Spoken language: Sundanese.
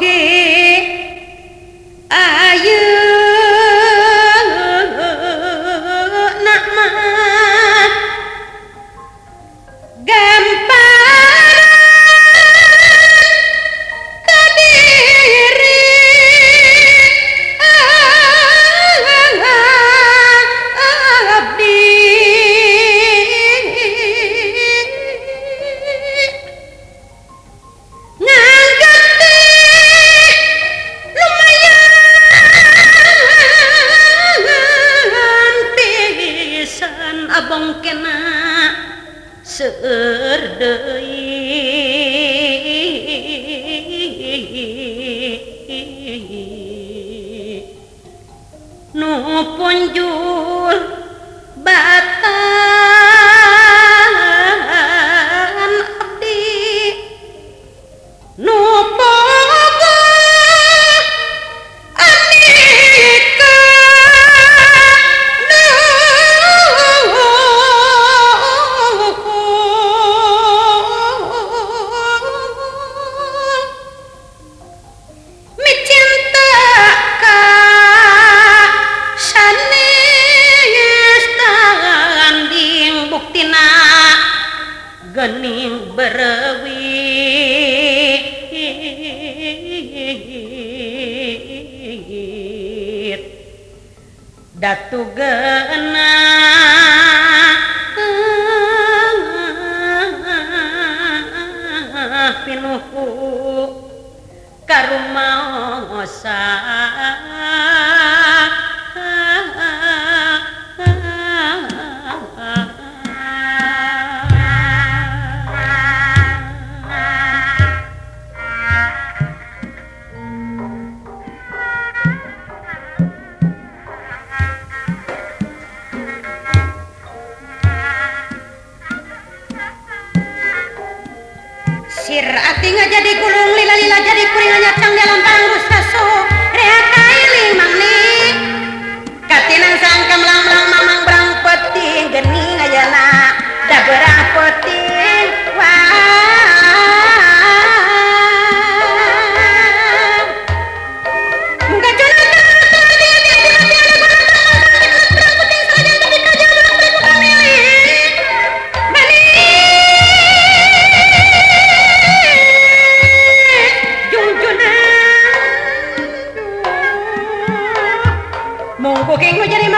কে বঞ্জু Gening berewi Datu gena pinuhu karumao ngosan Berarti nggak jadi kurung lila-lila jadi kuring hanya cang dalam